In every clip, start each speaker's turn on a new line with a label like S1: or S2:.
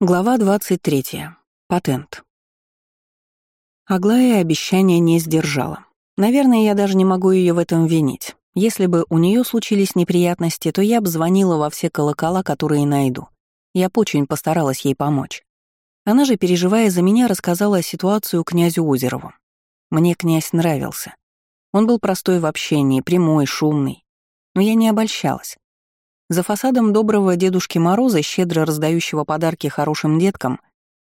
S1: Глава 23. Патент. Аглая обещания не сдержала. Наверное, я даже не могу ее в этом винить. Если бы у нее случились неприятности, то я бы звонила во все колокола, которые найду. Я очень постаралась ей помочь. Она же, переживая за меня, рассказала ситуацию князю Озерову. Мне князь нравился. Он был простой в общении, прямой, шумный. Но я не обольщалась. За фасадом доброго Дедушки Мороза, щедро раздающего подарки хорошим деткам,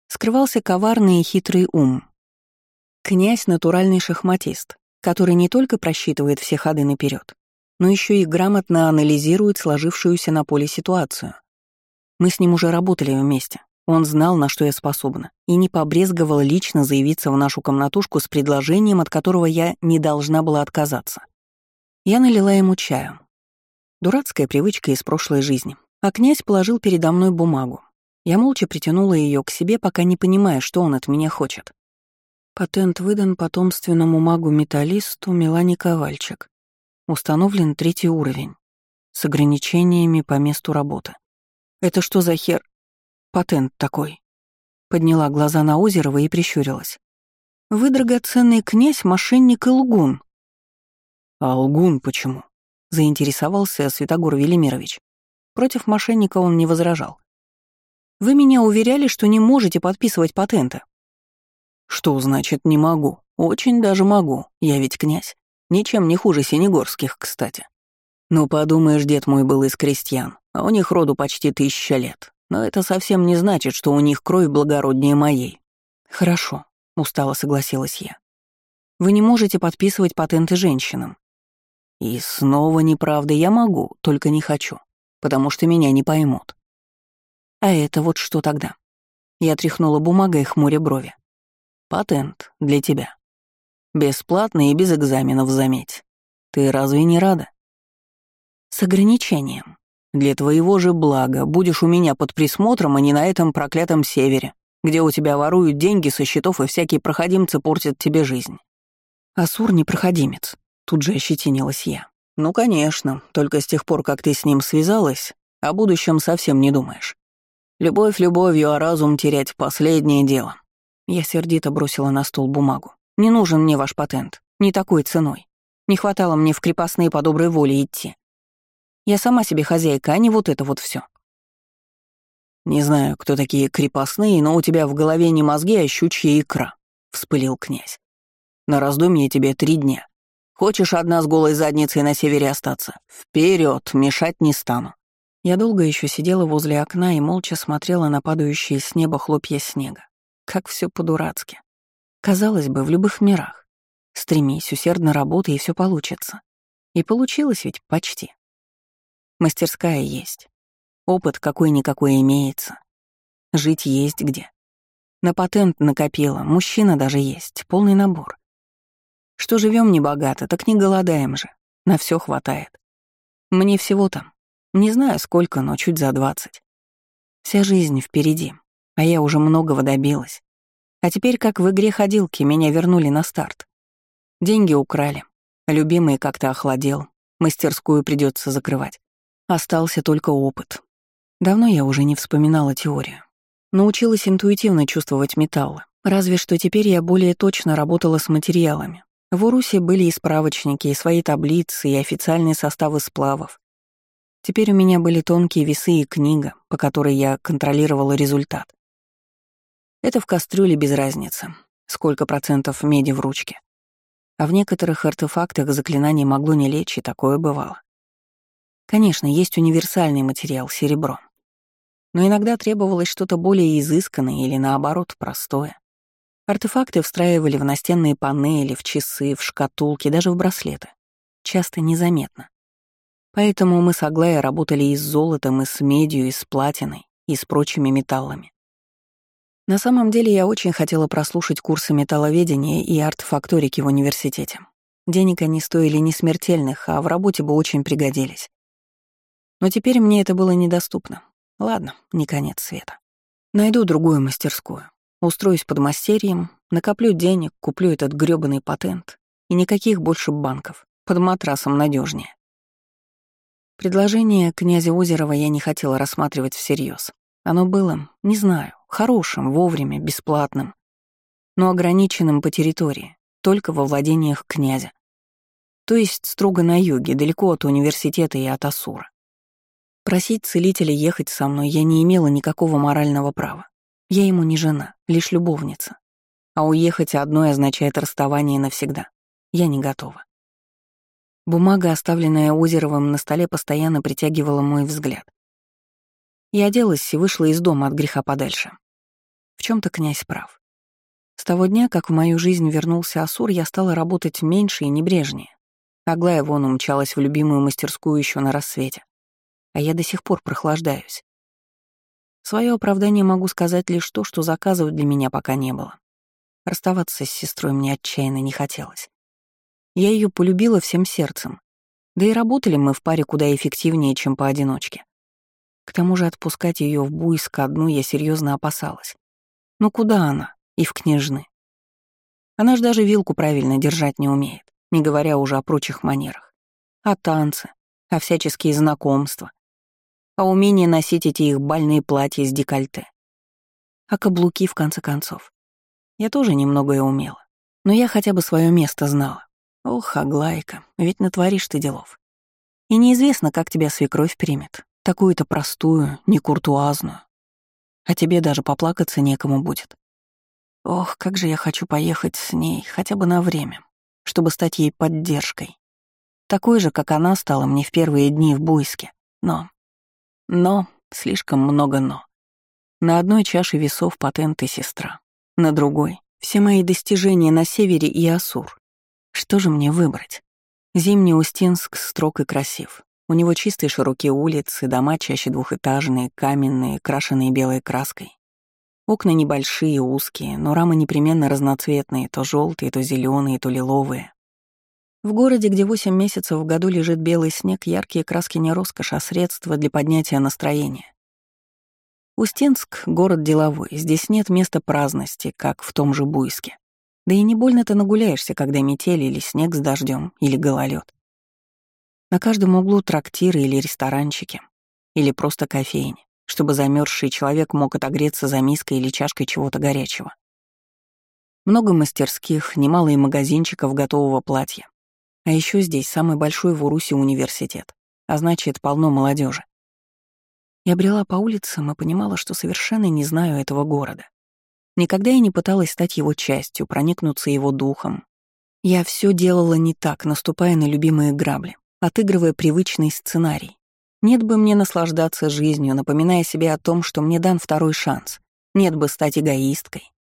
S1: скрывался коварный и хитрый ум. Князь — натуральный шахматист, который не только просчитывает все ходы наперед, но еще и грамотно анализирует сложившуюся на поле ситуацию. Мы с ним уже работали вместе. Он знал, на что я способна, и не побрезговал лично заявиться в нашу комнатушку с предложением, от которого я не должна была отказаться. Я налила ему чаю, Дурацкая привычка из прошлой жизни. А князь положил передо мной бумагу. Я молча притянула ее к себе, пока не понимая, что он от меня хочет. Патент выдан потомственному магу-металлисту Милане Ковальчик. Установлен третий уровень. С ограничениями по месту работы. Это что за хер... Патент такой. Подняла глаза на Озерова и прищурилась. Вы, драгоценный князь, мошенник и лгун. А лгун почему? — заинтересовался Святогор Велимирович. Против мошенника он не возражал. «Вы меня уверяли, что не можете подписывать патенты». «Что значит «не могу»? Очень даже могу, я ведь князь. Ничем не хуже синегорских, кстати. Ну, подумаешь, дед мой был из крестьян, а у них роду почти тысяча лет. Но это совсем не значит, что у них кровь благороднее моей». «Хорошо», — устало согласилась я. «Вы не можете подписывать патенты женщинам. И снова неправда я могу, только не хочу, потому что меня не поймут. А это вот что тогда? Я тряхнула бумагой хмуря брови. Патент для тебя. Бесплатно и без экзаменов, заметь. Ты разве не рада? С ограничением. Для твоего же блага будешь у меня под присмотром, а не на этом проклятом севере, где у тебя воруют деньги со счетов и всякие проходимцы портят тебе жизнь. Асур не проходимец, Тут же ощетинилась я. «Ну, конечно, только с тех пор, как ты с ним связалась, о будущем совсем не думаешь. Любовь любовью, а разум терять — последнее дело». Я сердито бросила на стол бумагу. «Не нужен мне ваш патент. Не такой ценой. Не хватало мне в крепостные по доброй воле идти. Я сама себе хозяйка, а не вот это вот все. «Не знаю, кто такие крепостные, но у тебя в голове не мозги, а щучья икра», — вспылил князь. «На раздумье тебе три дня. Хочешь одна с голой задницей на севере остаться? Вперед, мешать не стану. Я долго еще сидела возле окна и молча смотрела на падающие с неба хлопья снега. Как все по-дурацки. Казалось бы, в любых мирах. Стремись, усердно работай, и все получится. И получилось ведь почти. Мастерская есть. Опыт какой-никакой имеется. Жить есть где. На патент накопила, мужчина даже есть, полный набор. Что живем небогато, так не голодаем же. На все хватает. Мне всего там. Не знаю сколько, но чуть за двадцать. Вся жизнь впереди, а я уже многого добилась. А теперь, как в игре ходилки, меня вернули на старт. Деньги украли. Любимый как-то охладел. Мастерскую придется закрывать. Остался только опыт. Давно я уже не вспоминала теорию. Научилась интуитивно чувствовать металлы. Разве что теперь я более точно работала с материалами, в Урусе были и справочники, и свои таблицы, и официальные составы сплавов. Теперь у меня были тонкие весы и книга, по которой я контролировала результат. Это в кастрюле без разницы, сколько процентов меди в ручке. А в некоторых артефактах заклинание могло не лечь, и такое бывало. Конечно, есть универсальный материал — серебро. Но иногда требовалось что-то более изысканное или, наоборот, простое. Артефакты встраивали в настенные панели, в часы, в шкатулки, даже в браслеты. Часто незаметно. Поэтому мы с Аглая работали и с золотом, и с медью, и с платиной, и с прочими металлами. На самом деле я очень хотела прослушать курсы металловедения и артефакторики в университете. Денег они стоили не смертельных, а в работе бы очень пригодились. Но теперь мне это было недоступно. Ладно, не конец света. Найду другую мастерскую. Устроюсь под мастерьем, накоплю денег, куплю этот грёбаный патент. И никаких больше банков. Под матрасом надежнее. Предложение князя Озерова я не хотела рассматривать всерьез. Оно было, не знаю, Хорошим, вовремя, бесплатным. Но ограниченным по территории, только во владениях князя. То есть строго на юге, далеко от университета и от Асура. Просить целителя ехать со мной я не имела никакого морального права. Я ему не жена, лишь любовница. А уехать одной означает расставание навсегда. Я не готова. Бумага, оставленная Озеровым на столе, постоянно притягивала мой взгляд. Я оделась и вышла из дома от греха подальше. В чем то князь прав. С того дня, как в мою жизнь вернулся Асур, я стала работать меньше и небрежнее. Аглая вон умчалась в любимую мастерскую еще на рассвете. А я до сих пор прохлаждаюсь. Свое оправдание могу сказать лишь то, что заказывать для меня пока не было. Расставаться с сестрой мне отчаянно не хотелось. Я ее полюбила всем сердцем. Да и работали мы в паре куда эффективнее, чем поодиночке. К тому же отпускать ее в Буйск одну я серьезно опасалась. Ну куда она? И в княжны. Она ж даже вилку правильно держать не умеет не говоря уже о прочих манерах. А танцы, а всяческие знакомства, а умение носить эти их бальные платья с декольте. А каблуки, в конце концов. Я тоже немногое умела, но я хотя бы свое место знала. Ох, Аглайка, ведь натворишь ты делов. И неизвестно, как тебя свекровь примет, такую-то простую, не куртуазную. А тебе даже поплакаться некому будет. Ох, как же я хочу поехать с ней, хотя бы на время, чтобы стать ей поддержкой. Такой же, как она стала мне в первые дни в Буйске. Но... Но... Слишком много «но». На одной чаше весов патент и сестра. На другой — все мои достижения на севере и Асур. Что же мне выбрать? Зимний Устинск строг и красив. У него чистые широкие улицы, дома чаще двухэтажные, каменные, крашенные белой краской. Окна небольшие, узкие, но рамы непременно разноцветные, то желтые, то зеленые, то лиловые. В городе, где восемь месяцев в году лежит белый снег, яркие краски не роскошь, а средства для поднятия настроения. Устинск — город деловой, здесь нет места праздности, как в том же Буйске. Да и не больно ты нагуляешься, когда метель или снег с дождем, или гололед. На каждом углу трактиры или ресторанчики, или просто кофейни чтобы замерзший человек мог отогреться за миской или чашкой чего-то горячего. Много мастерских, немало и магазинчиков готового платья. А еще здесь самый большой в Урусе университет, а значит, полно молодежи. Я брела по улицам и понимала, что совершенно не знаю этого города. Никогда я не пыталась стать его частью, проникнуться его духом. Я все делала не так, наступая на любимые грабли, отыгрывая привычный сценарий, нет бы мне наслаждаться жизнью, напоминая себе о том, что мне дан второй шанс. Нет бы стать эгоисткой.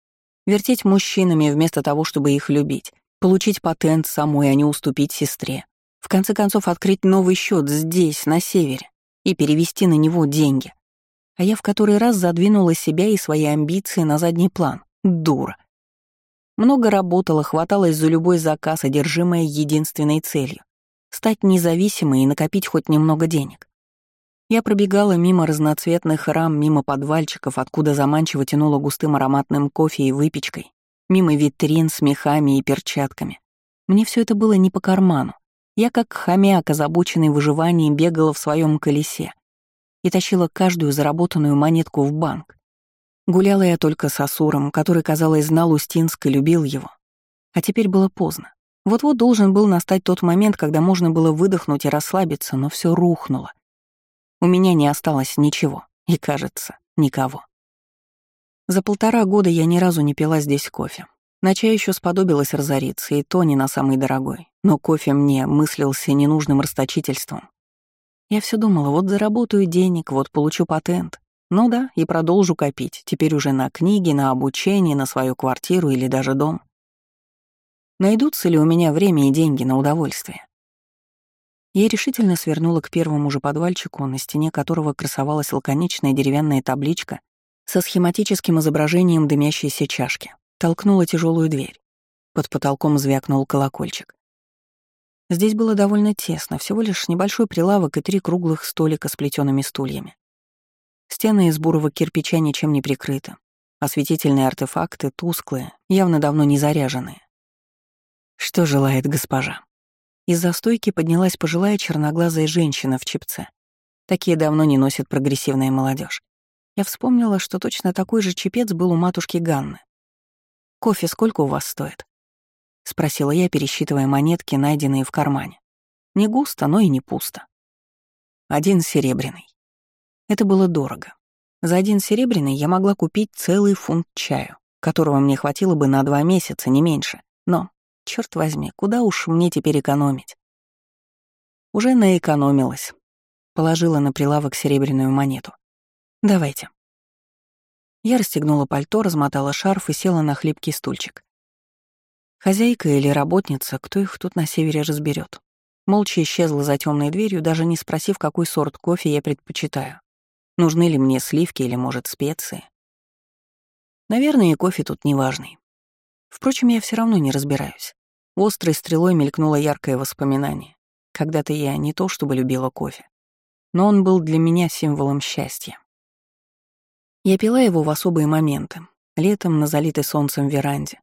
S1: Вертеть мужчинами вместо того, чтобы их любить. Получить патент самой, а не уступить сестре. В конце концов, открыть новый счет здесь, на севере, и перевести на него деньги. А я в который раз задвинула себя и свои амбиции на задний план. Дура. Много работала, хваталась за любой заказ, одержимая единственной целью — стать независимой и накопить хоть немного денег. Я пробегала мимо разноцветных рам, мимо подвальчиков, откуда заманчиво тянуло густым ароматным кофе и выпечкой, мимо витрин с мехами и перчатками. Мне все это было не по карману. Я как хомяк, озабоченный выживанием, бегала в своем колесе и тащила каждую заработанную монетку в банк. Гуляла я только с Асуром, который, казалось, знал Устинск и любил его. А теперь было поздно. Вот-вот должен был настать тот момент, когда можно было выдохнуть и расслабиться, но все рухнуло. У меня не осталось ничего, и, кажется, никого. За полтора года я ни разу не пила здесь кофе. На чай еще сподобилась разориться, и то не на самый дорогой. Но кофе мне мыслился ненужным расточительством. Я все думала, вот заработаю денег, вот получу патент. Ну да, и продолжу копить, теперь уже на книги, на обучение, на свою квартиру или даже дом. Найдутся ли у меня время и деньги на удовольствие? Я решительно свернула к первому же подвальчику, на стене которого красовалась лаконичная деревянная табличка со схематическим изображением дымящейся чашки. Толкнула тяжелую дверь. Под потолком звякнул колокольчик. Здесь было довольно тесно, всего лишь небольшой прилавок и три круглых столика с плетеными стульями. Стены из бурого кирпича ничем не прикрыты. Осветительные артефакты тусклые, явно давно не заряженные. Что желает госпожа? Из-за стойки поднялась пожилая черноглазая женщина в чипце. Такие давно не носит прогрессивная молодежь. Я вспомнила, что точно такой же чепец был у матушки Ганны. «Кофе сколько у вас стоит?» — спросила я, пересчитывая монетки, найденные в кармане. Не густо, но и не пусто. Один серебряный. Это было дорого. За один серебряный я могла купить целый фунт чаю, которого мне хватило бы на два месяца, не меньше. Но, черт возьми, куда уж мне теперь экономить? Уже наэкономилась. Положила на прилавок серебряную монету. «Давайте». Я расстегнула пальто, размотала шарф и села на хлипкий стульчик. Хозяйка или работница, кто их тут на севере разберет, молча исчезла за темной дверью, даже не спросив, какой сорт кофе я предпочитаю. Нужны ли мне сливки или, может, специи? Наверное, и кофе тут неважный. Впрочем, я все равно не разбираюсь. Острой стрелой мелькнуло яркое воспоминание. Когда-то я не то чтобы любила кофе, но он был для меня символом счастья. Я пила его в особые моменты, летом на залитой солнцем веранде,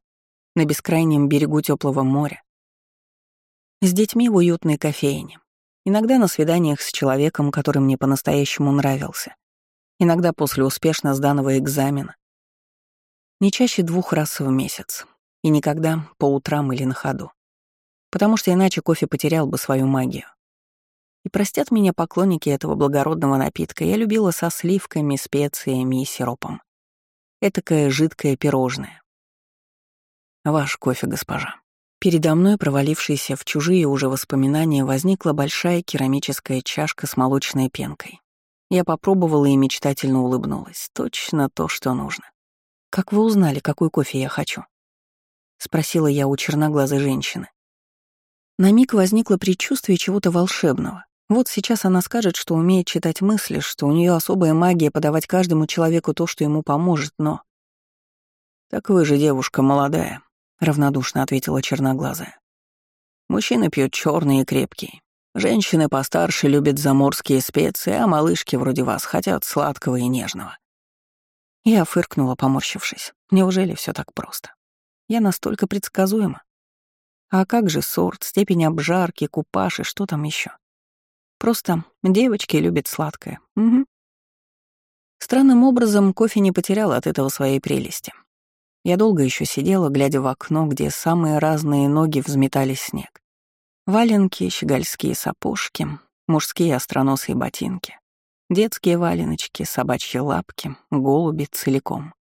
S1: на бескрайнем берегу теплого моря, с детьми в уютной кофейне, иногда на свиданиях с человеком, который мне по-настоящему нравился, иногда после успешно сданного экзамена. Не чаще двух раз в месяц, и никогда по утрам или на ходу. Потому что иначе кофе потерял бы свою магию. И простят меня поклонники этого благородного напитка, я любила со сливками, специями и сиропом. Этакое жидкое пирожное. Ваш кофе, госпожа. Передо мной, провалившейся в чужие уже воспоминания, возникла большая керамическая чашка с молочной пенкой. Я попробовала и мечтательно улыбнулась. Точно то, что нужно. «Как вы узнали, какой кофе я хочу?» — спросила я у черноглазой женщины. На миг возникло предчувствие чего-то волшебного. Вот сейчас она скажет, что умеет читать мысли, что у нее особая магия подавать каждому человеку то, что ему поможет, но... «Так вы же девушка молодая», — равнодушно ответила черноглазая. «Мужчины пьют черные и крепкие, Женщины постарше любят заморские специи, а малышки вроде вас хотят сладкого и нежного. Я фыркнула, поморщившись. Неужели все так просто? Я настолько предсказуема. А как же сорт, степень обжарки, купаж и что там еще? Просто девочки любят сладкое. Угу. Странным образом кофе не потерял от этого своей прелести. Я долго еще сидела, глядя в окно, где самые разные ноги взметали снег. Валенки, щегольские сапожки, мужские остроносые ботинки, детские валеночки, собачьи лапки, голуби целиком.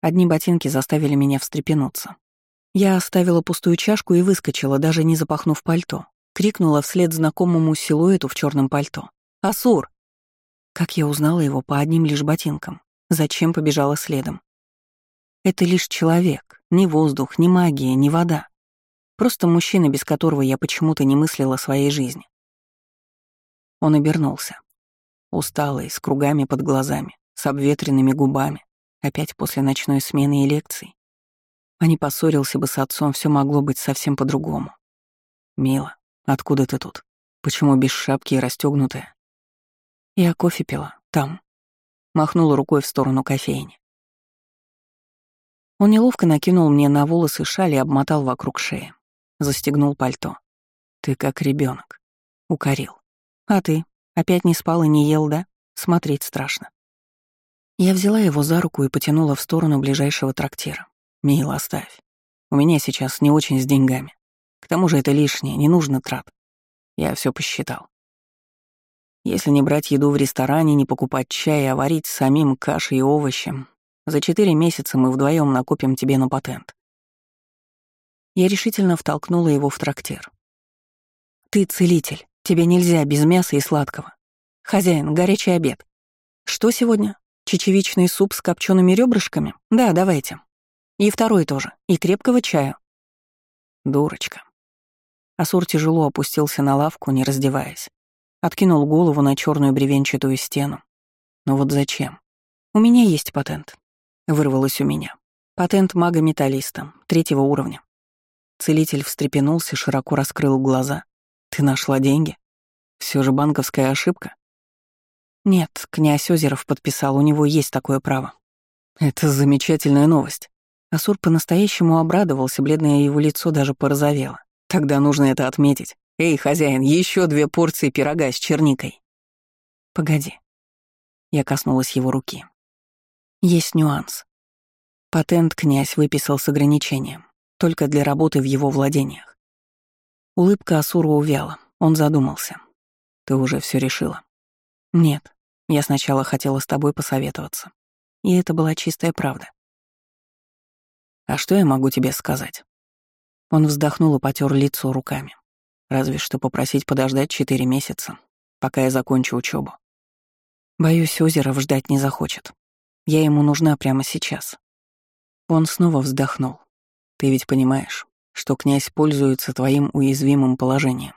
S1: Одни ботинки заставили меня встрепенуться. Я оставила пустую чашку и выскочила, даже не запахнув пальто. Крикнула вслед знакомому силуэту в черном пальто. «Асур!» Как я узнала его по одним лишь ботинкам? Зачем побежала следом? Это лишь человек, ни воздух, ни магия, ни вода. Просто мужчина, без которого я почему-то не мыслила своей жизни. Он обернулся. Усталый, с кругами под глазами, с обветренными губами, опять после ночной смены и лекций. А не поссорился бы с отцом, все могло быть совсем по-другому. «Мила, откуда ты тут? Почему без шапки и расстегнутая?» «Я кофе пила, там». Махнула рукой в сторону кофейни. Он неловко накинул мне на волосы шаль и обмотал вокруг шеи. Застегнул пальто. Ты как ребенок. Укорил. А ты? Опять не спал и не ел, да? Смотреть страшно. Я взяла его за руку и потянула в сторону ближайшего трактира. «Мила, оставь. У меня сейчас не очень с деньгами. К тому же это лишнее, не нужно трат. Я все посчитал. Если не брать еду в ресторане, не покупать чай, а варить самим каши и овощи, за четыре месяца мы вдвоем накопим тебе на патент. Я решительно втолкнула его в трактир. «Ты целитель. Тебе нельзя без мяса и сладкого. Хозяин, горячий обед. Что сегодня? Чечевичный суп с копчеными ребрышками? Да, давайте. И второй тоже. И крепкого чаю». Дурочка. Асур тяжело опустился на лавку, не раздеваясь. Откинул голову на черную бревенчатую стену. Но вот зачем? У меня есть патент. Вырвалось у меня. Патент мага-металлиста, третьего уровня. Целитель встрепенулся, широко раскрыл глаза. «Ты нашла деньги? Все же банковская ошибка?» «Нет, князь Озеров подписал, у него есть такое право». «Это замечательная новость». Асур по-настоящему обрадовался, бледное его лицо даже порозовело. «Тогда нужно это отметить. Эй, хозяин, еще две порции пирога с черникой». «Погоди». Я коснулась его руки. Есть нюанс. Патент князь выписал с ограничением, только для работы в его владениях. Улыбка Асура увяла, он задумался. «Ты уже все решила?» «Нет, я сначала хотела с тобой посоветоваться. И это была чистая правда. «А что я могу тебе сказать?» Он вздохнул и потер лицо руками. Разве что попросить подождать четыре месяца, пока я закончу учебу. Боюсь, Озеров ждать не захочет. Я ему нужна прямо сейчас. Он снова вздохнул. Ты ведь понимаешь, что князь пользуется твоим уязвимым положением.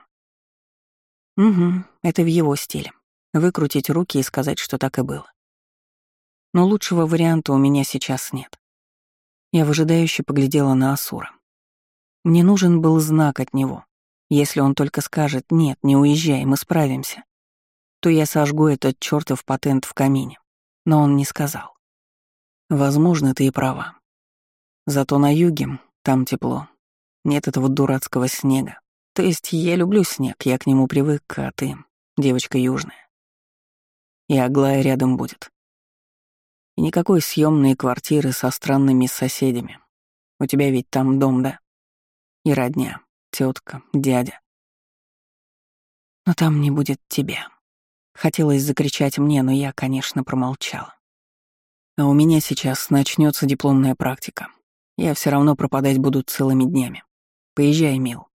S1: Угу, это в его стиле. Выкрутить руки и сказать, что так и было. Но лучшего варианта у меня сейчас нет. Я выжидающе поглядела на Асура. Мне нужен был знак от него. Если он только скажет «нет, не уезжай, мы справимся», то я сожгу этот чертов патент в камине. Но он не сказал. Возможно, ты и права. Зато на юге, там тепло. Нет этого дурацкого снега. То есть я люблю снег, я к нему привык, а ты — девочка южная. И Аглая рядом будет. И никакой съемной квартиры со странными соседями. У тебя ведь там дом, да? И родня, тетка, дядя. Но там не будет тебя. Хотелось закричать мне, но я, конечно, промолчала. А у меня сейчас начнется дипломная практика. Я все равно пропадать буду целыми днями. Поезжай, мил.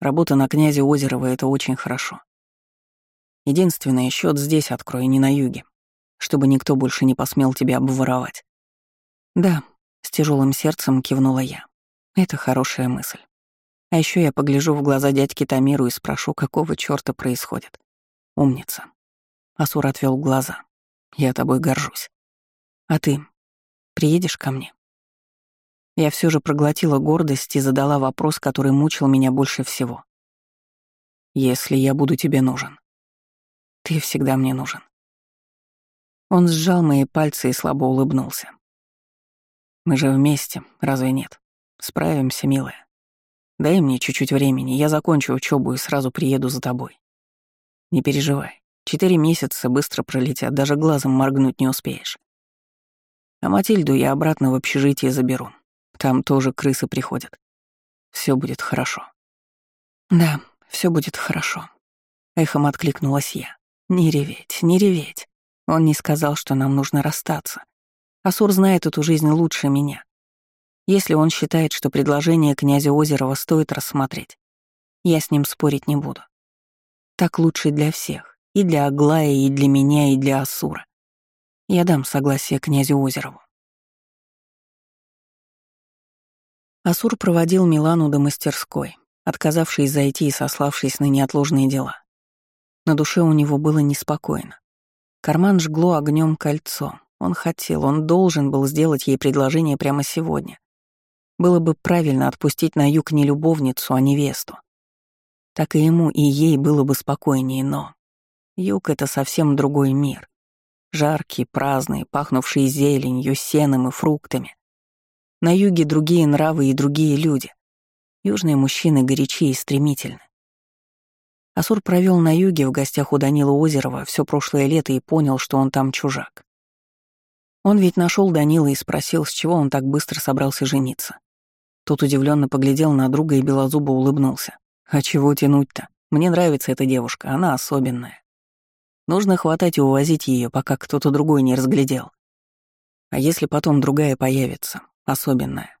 S1: Работа на князе Озерова — это очень хорошо. Единственное, счет здесь открой, не на юге, чтобы никто больше не посмел тебя обворовать. Да, с тяжелым сердцем кивнула я. Это хорошая мысль. А еще я погляжу в глаза дядьки Тамиру и спрошу, какого чёрта происходит. Умница. Асур отвел глаза. Я тобой горжусь. А ты приедешь ко мне? Я все же проглотила гордость и задала вопрос, который мучил меня больше всего. Если я буду тебе нужен. Ты всегда мне нужен. Он сжал мои пальцы и слабо улыбнулся. Мы же вместе, разве нет? Справимся, милая. Дай мне чуть-чуть времени, я закончу учебу и сразу приеду за тобой. Не переживай. Четыре месяца быстро пролетят, даже глазом моргнуть не успеешь. А Матильду я обратно в общежитие заберу. Там тоже крысы приходят. Все будет хорошо. Да, все будет хорошо. Эхом откликнулась я. Не реветь, не реветь. Он не сказал, что нам нужно расстаться. Асур знает эту жизнь лучше меня. Если он считает, что предложение князя Озерова стоит рассмотреть, я с ним спорить не буду. Так лучше для всех, и для Аглая, и для меня, и для Асура. Я дам согласие князю Озерову. Асур проводил Милану до мастерской, отказавшись зайти и сославшись на неотложные дела. На душе у него было неспокойно. Карман жгло огнем кольцо. Он хотел, он должен был сделать ей предложение прямо сегодня. Было бы правильно отпустить на юг не любовницу, а невесту. Так и ему, и ей было бы спокойнее, но... Юг — это совсем другой мир. Жаркий, праздный, пахнувший зеленью, сеном и фруктами. На юге другие нравы и другие люди. Южные мужчины горячие и стремительны. Асур провел на юге в гостях у Данила Озерова все прошлое лето и понял, что он там чужак. Он ведь нашел Данила и спросил, с чего он так быстро собрался жениться. Тот удивленно поглядел на друга и белозубо улыбнулся. «А чего тянуть-то? Мне нравится эта девушка, она особенная. Нужно хватать и увозить ее, пока кто-то другой не разглядел. А если потом другая появится, особенная.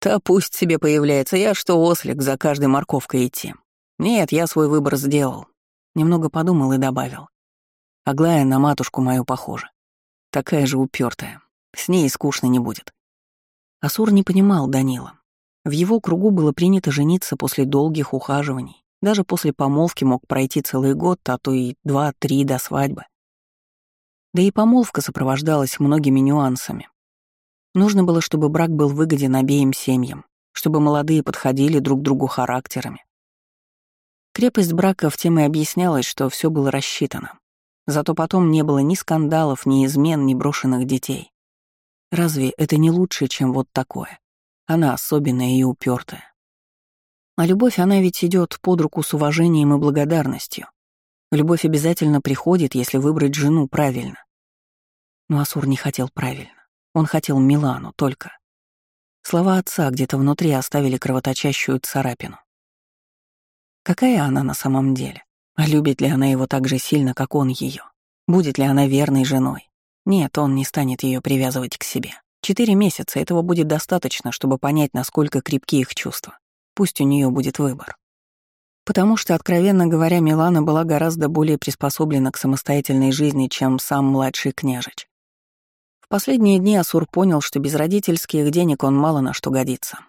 S1: Та пусть себе появляется, я что, ослик, за каждой морковкой идти. Нет, я свой выбор сделал. Немного подумал и добавил. Аглая на матушку мою похожа. Такая же упертая. С ней скучно не будет. Асур не понимал Данила. В его кругу было принято жениться после долгих ухаживаний. Даже после помолвки мог пройти целый год, а то и два-три до свадьбы. Да и помолвка сопровождалась многими нюансами, Нужно было, чтобы брак был выгоден обеим семьям, чтобы молодые подходили друг другу характерами. Крепость брака в тем и объяснялась, что все было рассчитано. Зато потом не было ни скандалов, ни измен, ни брошенных детей. Разве это не лучше, чем вот такое? Она особенная и упертая. А любовь, она ведь идет под руку с уважением и благодарностью. Любовь обязательно приходит, если выбрать жену правильно. Но Асур не хотел правильно. Он хотел Милану только. Слова отца где-то внутри оставили кровоточащую царапину. Какая она на самом деле? А любит ли она его так же сильно, как он ее? Будет ли она верной женой? Нет, он не станет ее привязывать к себе. Четыре месяца этого будет достаточно, чтобы понять, насколько крепки их чувства. Пусть у нее будет выбор. Потому что, откровенно говоря, Милана была гораздо более приспособлена к самостоятельной жизни, чем сам младший княжич. В последние дни Асур понял, что без родительских денег он мало на что годится.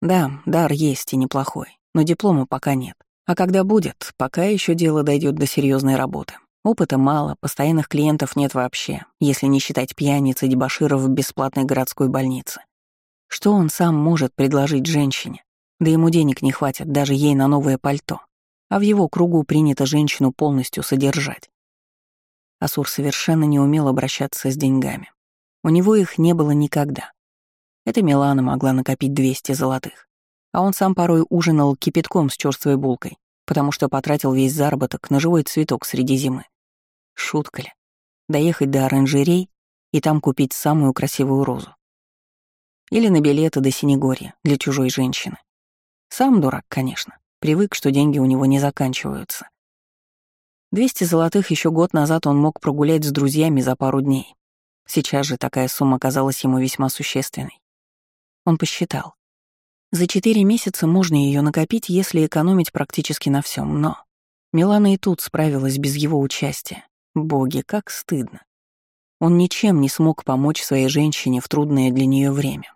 S1: Да, дар есть и неплохой, но диплома пока нет. А когда будет, пока еще дело дойдет до серьезной работы. Опыта мало, постоянных клиентов нет вообще, если не считать пьяниц и дебоширов в бесплатной городской больнице. Что он сам может предложить женщине? Да ему денег не хватит даже ей на новое пальто. А в его кругу принято женщину полностью содержать. Асур совершенно не умел обращаться с деньгами. У него их не было никогда. Это Милана могла накопить 200 золотых. А он сам порой ужинал кипятком с чёрствой булкой, потому что потратил весь заработок на живой цветок среди зимы. Шутка ли? Доехать до оранжерей и там купить самую красивую розу. Или на билеты до Синегорья для чужой женщины. Сам дурак, конечно. Привык, что деньги у него не заканчиваются. Двести золотых еще год назад он мог прогулять с друзьями за пару дней. Сейчас же такая сумма казалась ему весьма существенной. Он посчитал. За четыре месяца можно ее накопить, если экономить практически на всем, но Милана и тут справилась без его участия. Боги, как стыдно. Он ничем не смог помочь своей женщине в трудное для нее время.